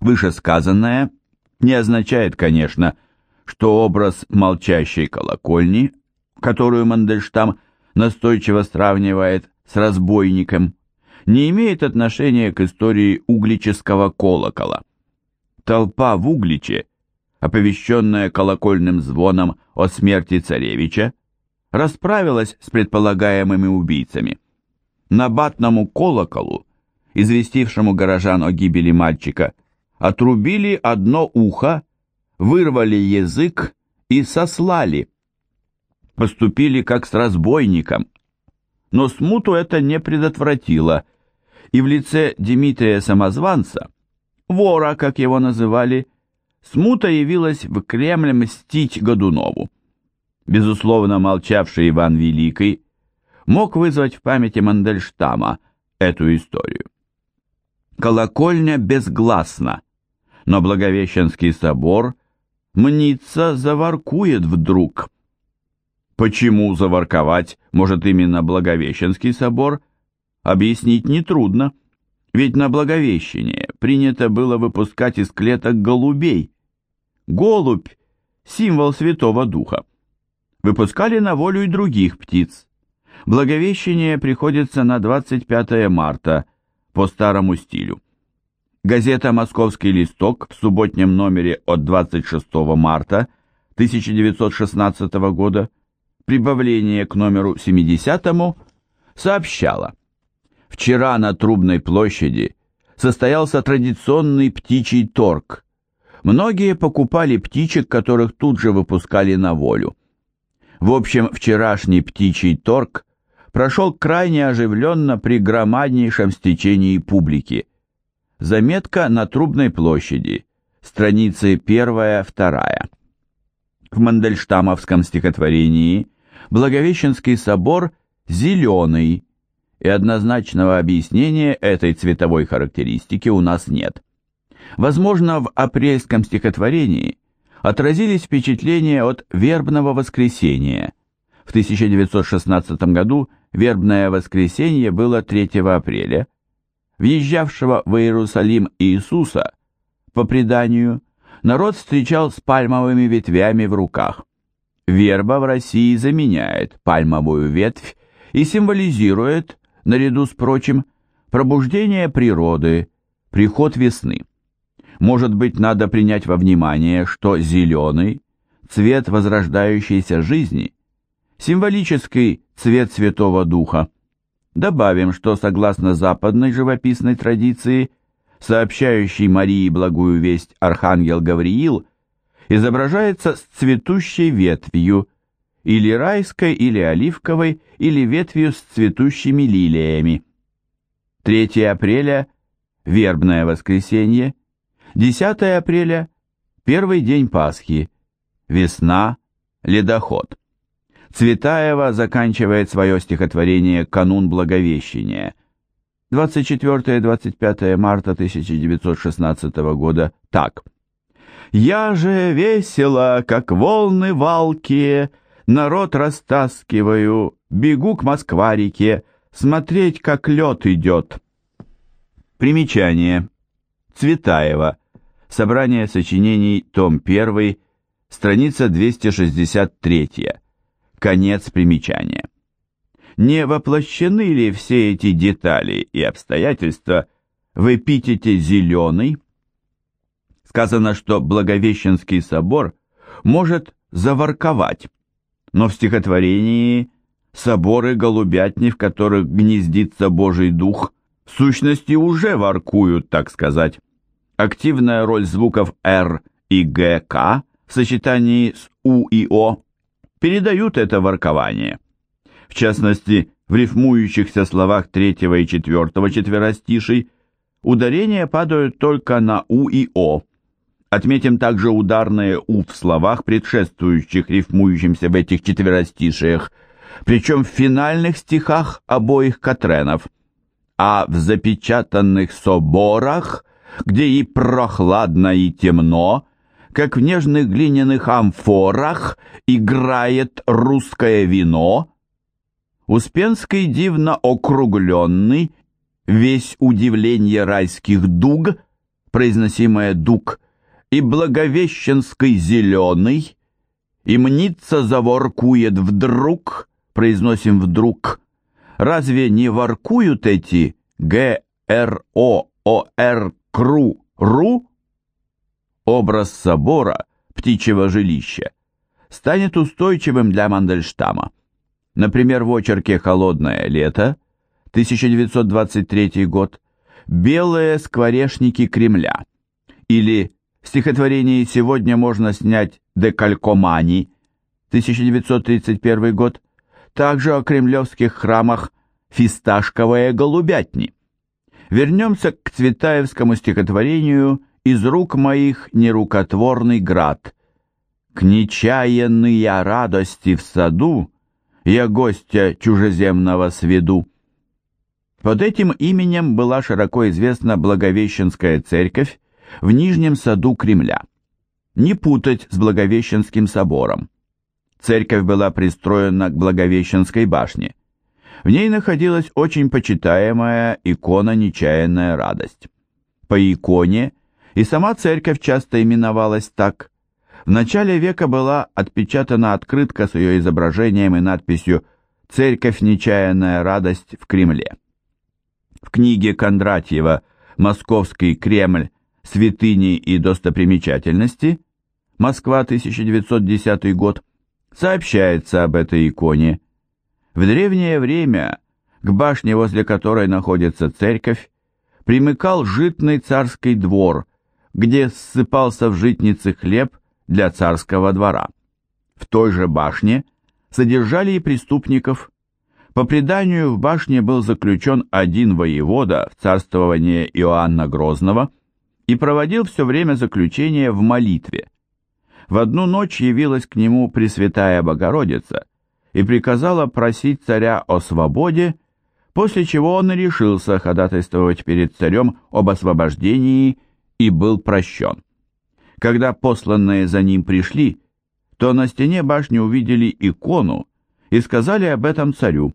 Вышесказанное не означает, конечно, что образ молчащей колокольни, которую Мандельштам настойчиво сравнивает с разбойником, не имеет отношения к истории углического колокола. Толпа в Угличе, оповещенная колокольным звоном о смерти царевича, расправилась с предполагаемыми убийцами. На батному колоколу, известившему горожан о гибели мальчика, отрубили одно ухо, вырвали язык и сослали. Поступили как с разбойником. Но смуту это не предотвратило, и в лице Дмитрия Самозванца, вора, как его называли, смута явилась в Кремль мстить Годунову. Безусловно, молчавший Иван Великий мог вызвать в памяти Мандельштама эту историю. Колокольня безгласна, но Благовещенский собор мнится заворкует вдруг. Почему заворковать может именно Благовещенский собор, объяснить нетрудно, ведь на Благовещение принято было выпускать из клеток голубей. Голубь – символ Святого Духа. Выпускали на волю и других птиц. Благовещение приходится на 25 марта по старому стилю. Газета «Московский листок» в субботнем номере от 26 марта 1916 года прибавление к номеру 70 сообщала. Вчера на Трубной площади состоялся традиционный птичий торг. Многие покупали птичек, которых тут же выпускали на волю. В общем, вчерашний птичий торг прошел крайне оживленно при громаднейшем стечении публики. Заметка на Трубной площади, страницы 1-2. В Мандельштамовском стихотворении Благовещенский собор зеленый, и однозначного объяснения этой цветовой характеристики у нас нет. Возможно, в апрельском стихотворении отразились впечатления от вербного воскресения. В 1916 году вербное воскресенье было 3 апреля, въезжавшего в Иерусалим Иисуса, по преданию, народ встречал с пальмовыми ветвями в руках. Верба в России заменяет пальмовую ветвь и символизирует, наряду с прочим, пробуждение природы, приход весны. Может быть, надо принять во внимание, что зеленый – цвет возрождающейся жизни, символический цвет Святого Духа – Добавим, что согласно западной живописной традиции, сообщающей Марии благую весть Архангел Гавриил изображается с цветущей ветвью, или райской, или оливковой, или ветвью с цветущими лилиями. 3 апреля – вербное воскресенье, 10 апреля – первый день Пасхи, весна, ледоход. Цветаева заканчивает свое стихотворение «Канун Благовещения» 24-25 марта 1916 года так. «Я же весело, как волны валкие, народ растаскиваю, бегу к Москва-реке, смотреть, как лед идет». Примечание. Цветаева. Собрание сочинений, том 1, страница 263. Конец примечания. Не воплощены ли все эти детали и обстоятельства в эпитете «зеленый»? Сказано, что Благовещенский собор может заворковать, но в стихотворении соборы голубятни, в которых гнездится Божий Дух, в сущности уже воркуют, так сказать. Активная роль звуков «р» и «гк» в сочетании с «у» и «о» передают это воркование. В частности, в рифмующихся словах третьего и четвертого четверостишей ударения падают только на «у» и «о». Отметим также ударные «у» в словах, предшествующих рифмующимся в этих четверостишиях, причем в финальных стихах обоих Катренов, а в запечатанных соборах, где и прохладно, и темно, как в нежных глиняных амфорах играет русское вино. Успенский дивно округленный, весь удивление райских дуг, произносимое «дук», и Благовещенский зеленый, и мнится заворкует вдруг, произносим вдруг. Разве не воркуют эти Г, Р, О, О, Р, Кру, Ру? Образ собора, птичьего жилища, станет устойчивым для Мандельштама. Например, в очерке «Холодное лето» 1923 год «Белые скворечники Кремля» или в стихотворении «Сегодня можно снять декалькомани» 1931 год, также о кремлевских храмах «Фисташковые голубятни». Вернемся к цветаевскому стихотворению «Из рук моих нерукотворный град». «К нечаянные радости в саду я гостя чужеземного сведу». Под этим именем была широко известна Благовещенская церковь в Нижнем саду Кремля. Не путать с Благовещенским собором. Церковь была пристроена к Благовещенской башне. В ней находилась очень почитаемая икона «Нечаянная радость». По иконе и сама церковь часто именовалась так. В начале века была отпечатана открытка с ее изображением и надписью «Церковь Нечаянная радость в Кремле». В книге Кондратьева «Московский Кремль. Святыни и достопримечательности» Москва, 1910 год, сообщается об этой иконе. В древнее время к башне, возле которой находится церковь, примыкал житный царский двор, где ссыпался в житнице хлеб для царского двора. В той же башне содержали и преступников, по преданию, в башне был заключен один воевода в царствование Иоанна Грозного и проводил все время заключения в молитве. В одну ночь явилась к нему Пресвятая Богородица и приказала просить царя о свободе, после чего он решился ходатайствовать перед царем об освобождении и был прощен. Когда посланные за ним пришли, то на стене башни увидели икону и сказали об этом царю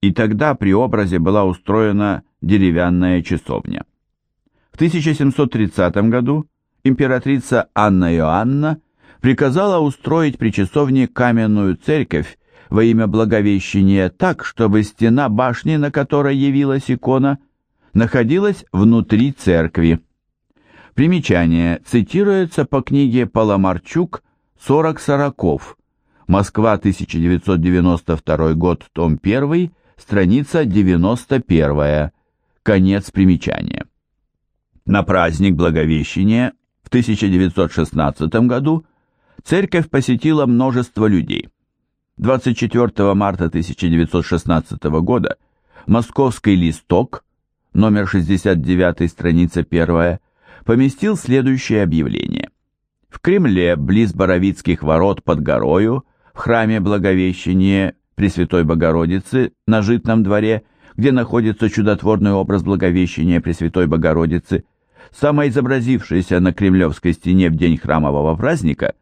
и тогда при образе была устроена деревянная часовня. В 1730 году императрица Анна Иоанна приказала устроить при часовне каменную церковь во имя Благовещения так, чтобы стена башни, на которой явилась икона, находилась внутри церкви. Примечание цитируется по книге Паламарчук «Сорок сороков», Москва, 1992 год, том 1, страница 91, конец примечания. На праздник Благовещения в 1916 году церковь посетила множество людей. 24 марта 1916 года московский листок, номер 69, страница 1, поместил следующее объявление. В Кремле, близ Боровицких ворот под горою, в храме Благовещения Пресвятой Богородицы на Житном дворе, где находится чудотворный образ Благовещения Пресвятой Богородицы, самоизобразившийся на Кремлевской стене в день храмового праздника,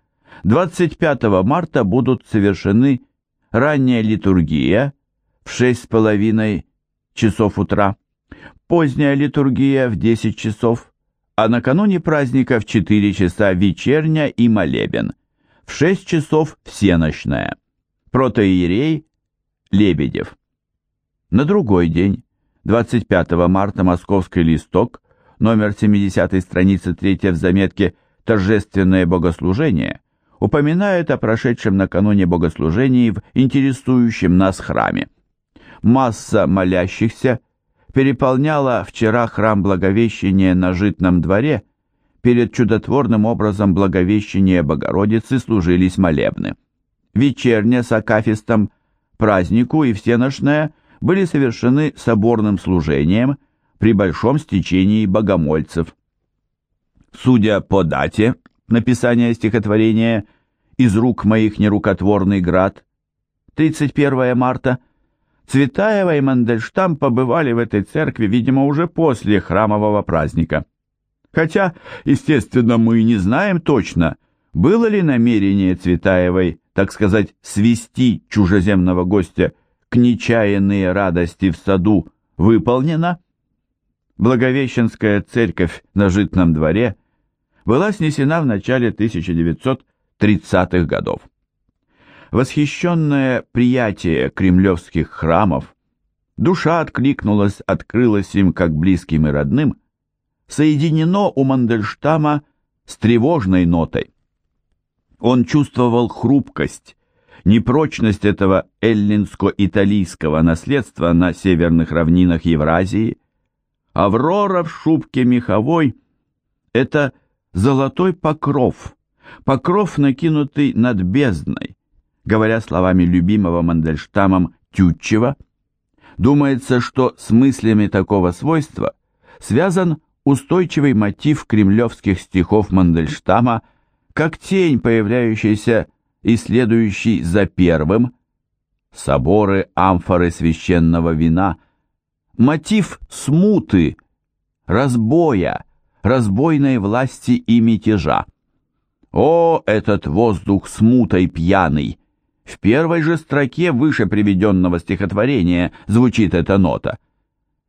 25 марта будут совершены ранняя литургия в шесть с половиной часов утра, поздняя литургия в 10 часов, а накануне праздника в 4 часа вечерня и молебен, в 6 часов всеночная протоиерей Лебедев. На другой день, 25 марта, московский листок, номер 70 страницы 3 в заметке «Торжественное богослужение» упоминает о прошедшем накануне богослужении в интересующем нас храме. Масса молящихся переполняла вчера храм Благовещения на Житном дворе, перед чудотворным образом Благовещения Богородицы служились молебны вечерня с акафистом, празднику и всеношная были совершены соборным служением при большом стечении богомольцев. Судя по дате написания стихотворения «Из рук моих нерукотворный град» 31 марта, Цветаева и Мандельштам побывали в этой церкви, видимо, уже после храмового праздника. Хотя, естественно, мы не знаем точно, было ли намерение Цветаевой так сказать, свести чужеземного гостя к нечаянной радости в саду выполнено? Благовещенская церковь на Житном дворе была снесена в начале 1930-х годов. Восхищенное приятие кремлевских храмов, душа откликнулась, открылась им как близким и родным, соединено у Мандельштама с тревожной нотой. Он чувствовал хрупкость, непрочность этого эллинско-италийского наследства на северных равнинах Евразии. Аврора в шубке меховой — это золотой покров, покров, накинутый над бездной, говоря словами любимого Мандельштамом Тютчева. Думается, что с мыслями такого свойства связан устойчивый мотив кремлевских стихов Мандельштама, как тень, появляющаяся и следующий за первым, соборы, амфоры священного вина, мотив смуты, разбоя, разбойной власти и мятежа. О, этот воздух смутой пьяный! В первой же строке выше приведенного стихотворения звучит эта нота.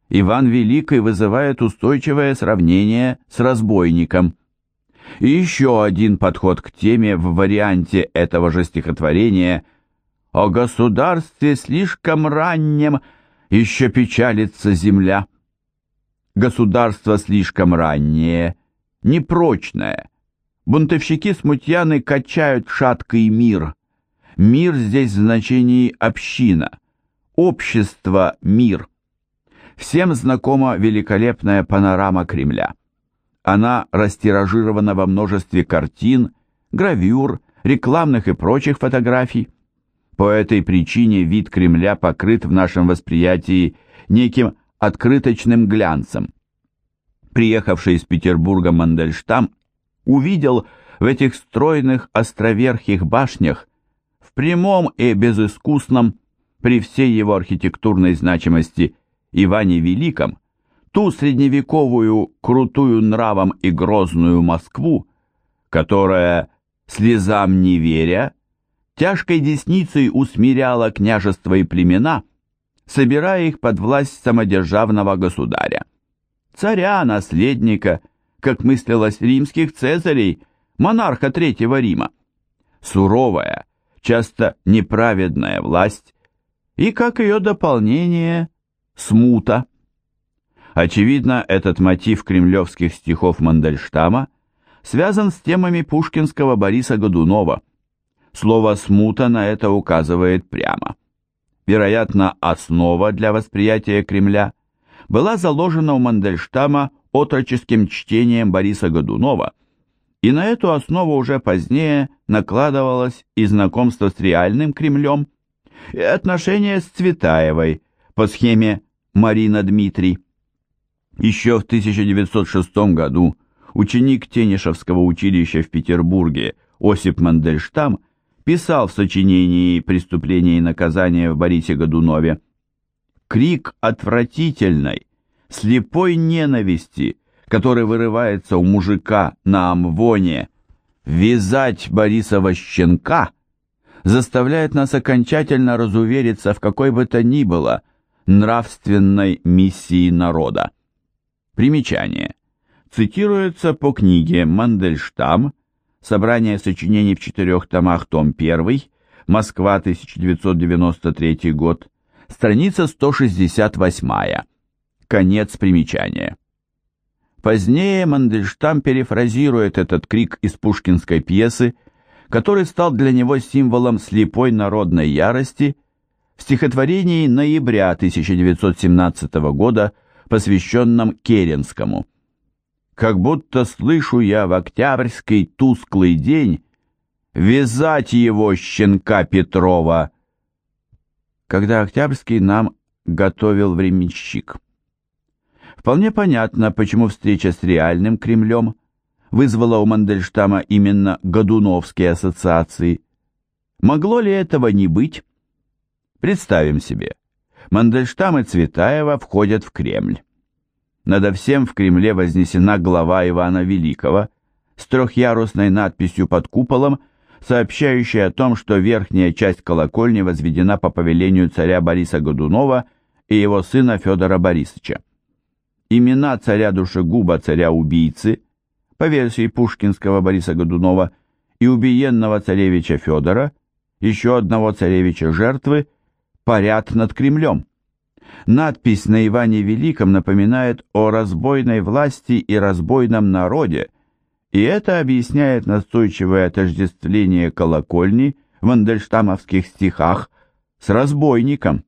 Иван Великий вызывает устойчивое сравнение с разбойником. И еще один подход к теме в варианте этого же стихотворения «О государстве слишком раннем еще печалится земля». Государство слишком раннее, непрочное. Бунтовщики-смутьяны качают шаткий мир. Мир здесь в значении община. Общество – мир. Всем знакома великолепная панорама Кремля. Она растиражирована во множестве картин, гравюр, рекламных и прочих фотографий. По этой причине вид Кремля покрыт в нашем восприятии неким открыточным глянцем. Приехавший из Петербурга Мандельштам увидел в этих стройных островерхих башнях прямом и безыскусном, при всей его архитектурной значимости, Иване Великом, ту средневековую, крутую нравом и грозную Москву, которая, слезам не веря, тяжкой десницей усмиряла княжества и племена, собирая их под власть самодержавного государя. Царя, наследника, как мыслилось римских цезарей, монарха Третьего Рима. Суровая, часто неправедная власть и, как ее дополнение, смута. Очевидно, этот мотив кремлевских стихов Мандельштама связан с темами пушкинского Бориса Годунова. Слово «смута» на это указывает прямо. Вероятно, основа для восприятия Кремля была заложена у Мандельштама отроческим чтением Бориса Годунова, и на эту основу уже позднее накладывалось и знакомство с реальным Кремлем, и отношения с Цветаевой по схеме Марина Дмитрий. Еще в 1906 году ученик Тенишевского училища в Петербурге Осип Мандельштам писал в сочинении «Преступление и наказание» в Борисе Годунове «Крик отвратительной, слепой ненависти, который вырывается у мужика на амвоне, вязать Борисова щенка» заставляет нас окончательно разувериться в какой бы то ни было – нравственной миссии народа. Примечание. Цитируется по книге «Мандельштам», собрание сочинений в четырех томах, том 1, Москва, 1993 год, страница 168, конец примечания. Позднее Мандельштам перефразирует этот крик из пушкинской пьесы, который стал для него символом слепой народной ярости – в стихотворении ноября 1917 года, посвященном Керенскому. «Как будто слышу я в октябрьский тусклый день вязать его, щенка Петрова», когда Октябрьский нам готовил временщик. Вполне понятно, почему встреча с реальным Кремлем вызвала у Мандельштама именно Годуновские ассоциации. Могло ли этого не быть? Представим себе, Мандельштам и Цветаева входят в Кремль. Надо всем в Кремле вознесена глава Ивана Великого с трехъярусной надписью под куполом, сообщающей о том, что верхняя часть колокольни возведена по повелению царя Бориса Годунова и его сына Федора Борисовича. Имена царя душегуба, царя-убийцы, по версии пушкинского Бориса Годунова, и убиенного царевича Федора, еще одного царевича-жертвы, парят над Кремлем. Надпись на Иване Великом напоминает о разбойной власти и разбойном народе, и это объясняет настойчивое отождествление колокольни в андельштамовских стихах с разбойником.